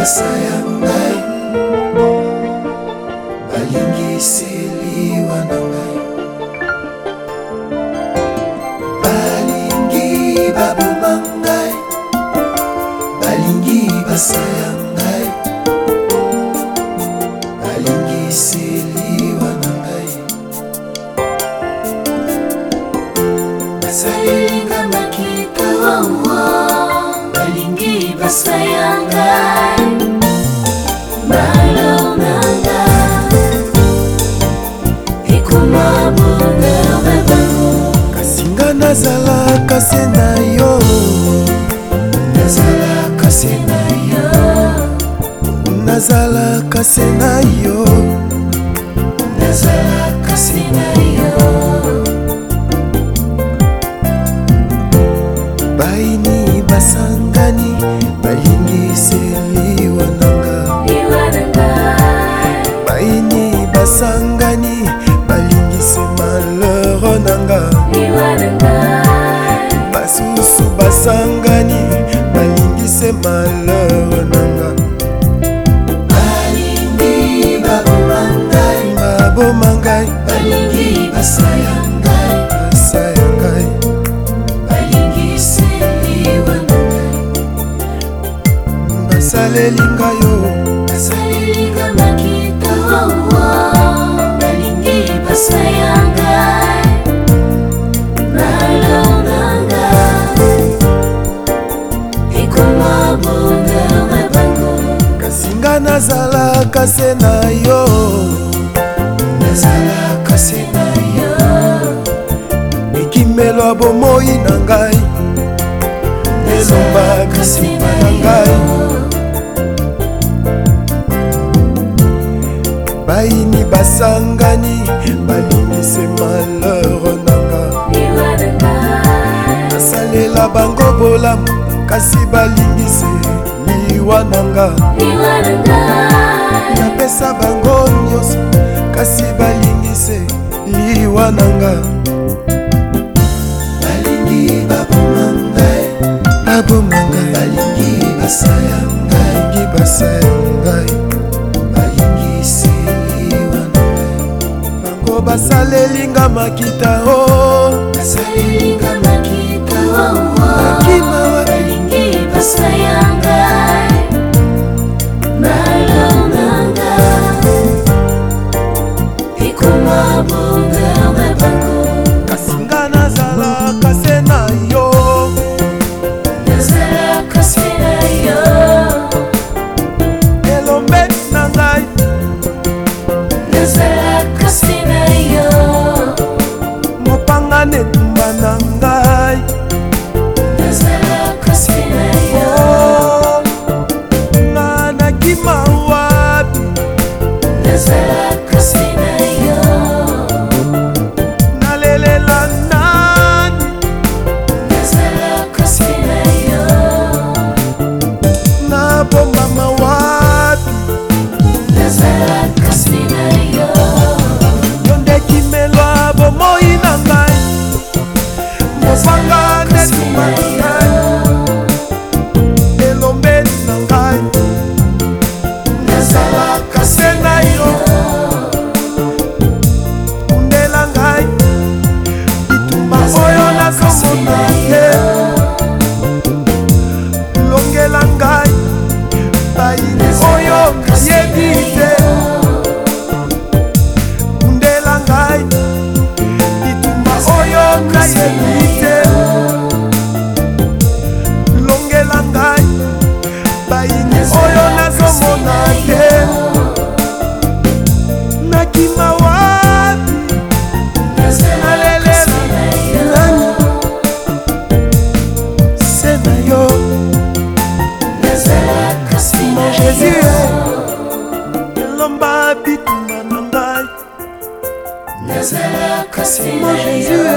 makasa ya ngai balingiseliwa na ngai balingi baboma ngai balingi basaya ngai balingiseliwa na ngai nasalelinga makikawawa balingi basaya nazalaka se na yo nazalaka se na yo nazalaka se na yo basangani balingise malheur nanga baboma ngai balingi basaya ngai basaya ngai balingise liwa na ngai basaleli ngai ezalaka se na yo ezalaka se na yo mikimelo ya bomoi na ngai elombaka nsima na ngai baini basangani balimisi malheure nanga nasalela bango bolamu kasi balingisi liwa nanga liwa nanga napesa bango nyonso kasi balingise liwa na nga balingi baboma ngai baboma ngai balingi basaya balingi basaya ngai balingisi liwa na ngai bango basalelinga makita o oh. Mama Bunga Mabanga kufanga netumba kobima wapi alele nani se na yo mon jésus elomba bitumba na ngai mon jésus